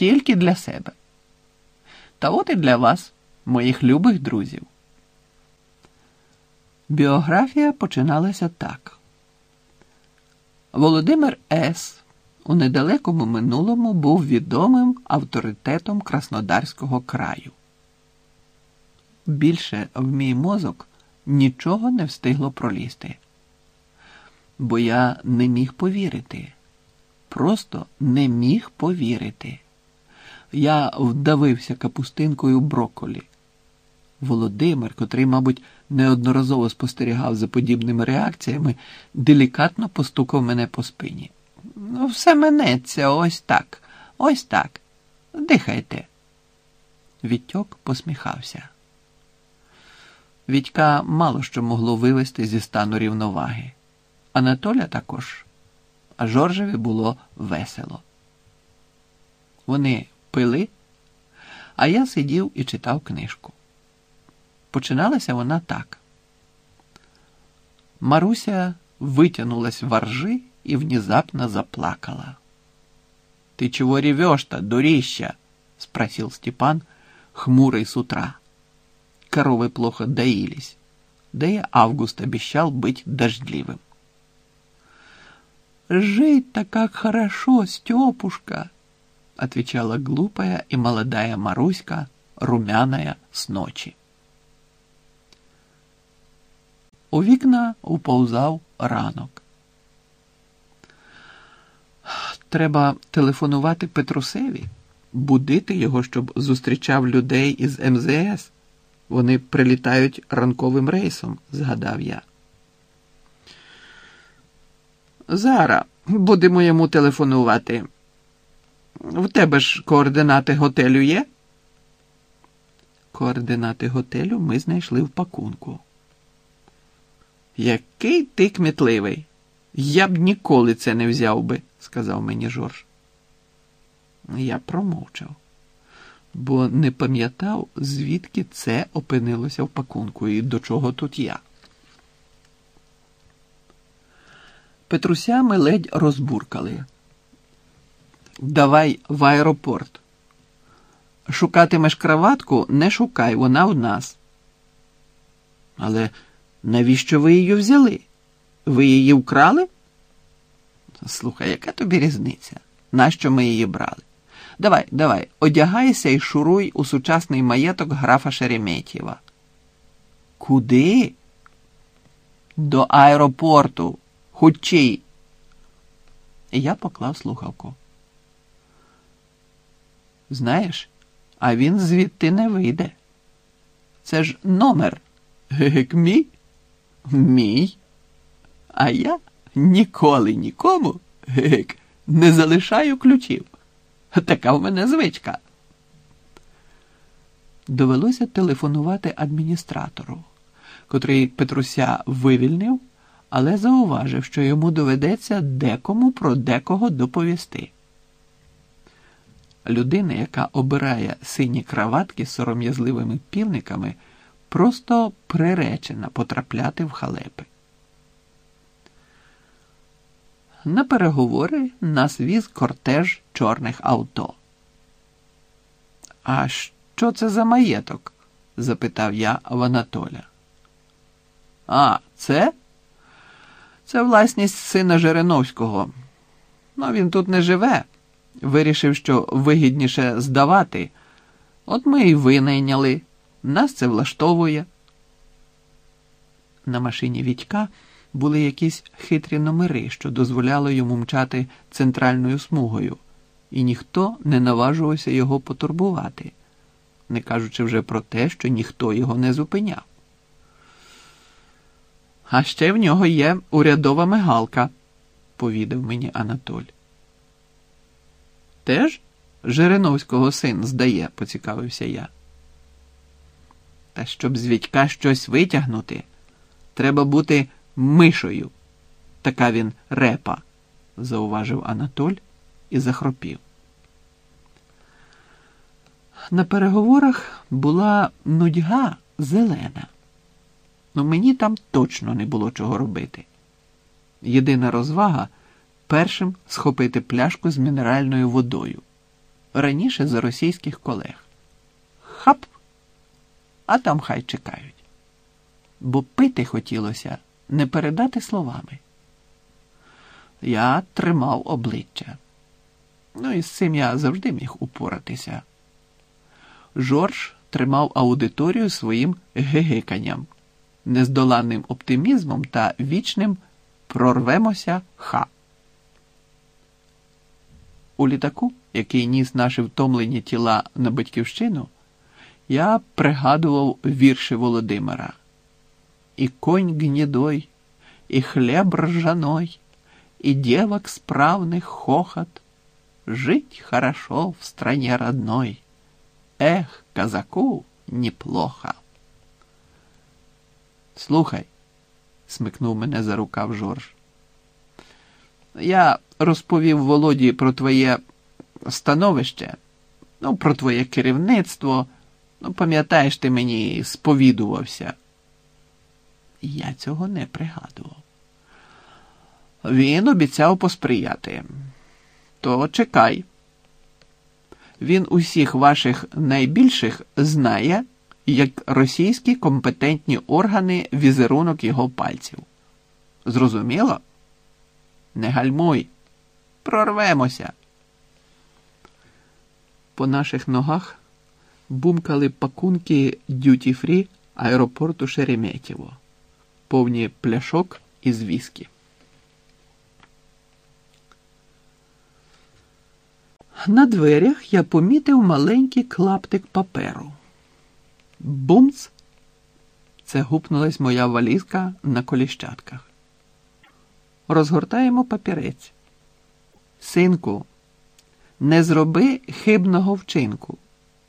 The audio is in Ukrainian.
тільки для себе. Та от і для вас, моїх любих друзів. Біографія починалася так. Володимир С. у недалекому минулому був відомим авторитетом Краснодарського краю. Більше в мій мозок нічого не встигло пролізти, бо я не міг повірити, просто не міг повірити. Я вдавився капустинкою брокколі. Володимир, котрий, мабуть, неодноразово спостерігав за подібними реакціями, делікатно постукав мене по спині. Ну, все минеться ось так, ось так. Дихайте. Вітьок посміхався. Вітька мало що могло вивести зі стану рівноваги. Анатоля також, а Жоржеві було весело. Вони пили, а я сидів і читав книжку. Починалася вона так. Маруся вытянулась во ржи и внезапно заплакала. «Ты чего ревешь-то, дурища?» — спросил Степан, хмурый с утра. Коровы плохо доились, да и август обещал быть дождливым. «Жить-то как хорошо, Степушка!» — отвечала глупая и молодая Маруська, румяная с ночи. У вікна уповзав ранок. Треба телефонувати Петрусеві, будити його, щоб зустрічав людей із МЗС. Вони прилітають ранковим рейсом, згадав я. Зара, будемо йому телефонувати. В тебе ж координати готелю є? Координати готелю ми знайшли в пакунку. Який ти кмітливий. Я б ніколи це не взяв би, сказав мені Жорж. Я промовчав, бо не пам'ятав, звідки це опинилося в пакунку і до чого тут я. Петруся ми ледь розбуркали. Давай в аеропорт. Шукатимеш краватку, не шукай, вона в нас. Але навіщо ви її взяли? Ви її вкрали? Слухай, яка тобі різниця? Нащо ми її брали? Давай, давай, одягайся і шуруй у сучасний маєток графа Шереметьєва. Куди? До аеропорту. Хучій. І я поклав слухавку. Знаєш, а він звідти не вийде. Це ж номер. Гек мій? Мій. А я ніколи нікому гек, не залишаю ключів. Така в мене звичка. Довелося телефонувати адміністратору, котрий Петруся вивільнив, але зауважив, що йому доведеться декому про декого доповісти. Людина, яка обирає сині краватки з сором'язливими півниками, просто приречена потрапляти в халепи. На переговори нас віз кортеж чорних авто. А що це за маєток? запитав я в Анатоля. А, це? Це власність сина Жириновського. Ну, він тут не живе. Вирішив, що вигідніше здавати. От ми і винайняли. Нас це влаштовує. На машині Вітька були якісь хитрі номери, що дозволяли йому мчати центральною смугою, і ніхто не наважувався його потурбувати, не кажучи вже про те, що ніхто його не зупиняв. А ще в нього є урядова мигалка, повідав мені Анатоль. Теж Жириновського син здає, поцікавився я. Та щоб з Вітька щось витягнути, треба бути мишою. Така він репа, зауважив Анатоль і захропів. На переговорах була нудьга зелена. Ну мені там точно не було чого робити. Єдина розвага першим схопити пляшку з мінеральною водою. раніше за російських колег. Хап, а там хай чекають. Бо пити хотілося не передати словами. Я тримав обличчя. Ну і з цим я завжди міг упоратися. Жорж тримав аудиторію своїм гегиканням, нездоланним оптимізмом та вічним прорвемося ха. У літаку, який ніс наші втомлені тіла на батьківщину, я пригадував вірші Володимира. І конь гнедой, і хлеб ржаной, и девок справных хохот. Жить хорошо в стране родной. Ех, казаку неплохо. Слухай, смикнув мене за рукав Жорж. Я розповів Володі про твоє становище, ну, про твоє керівництво. Ну, пам'ятаєш, ти мені сповідувався. Я цього не пригадував. Він обіцяв посприяти. То чекай. Він усіх ваших найбільших знає, як російські компетентні органи візерунок його пальців. Зрозуміло? Не гальмуй, прорвемося. По наших ногах бумкали пакунки дюті-фрі аеропорту Шереметьєво, повні пляшок із віскі. На дверях я помітив маленький клаптик паперу. Бумц! Це гупнулась моя валізка на коліщатках. Розгортаємо папірець. Синку, не зроби хибного вчинку.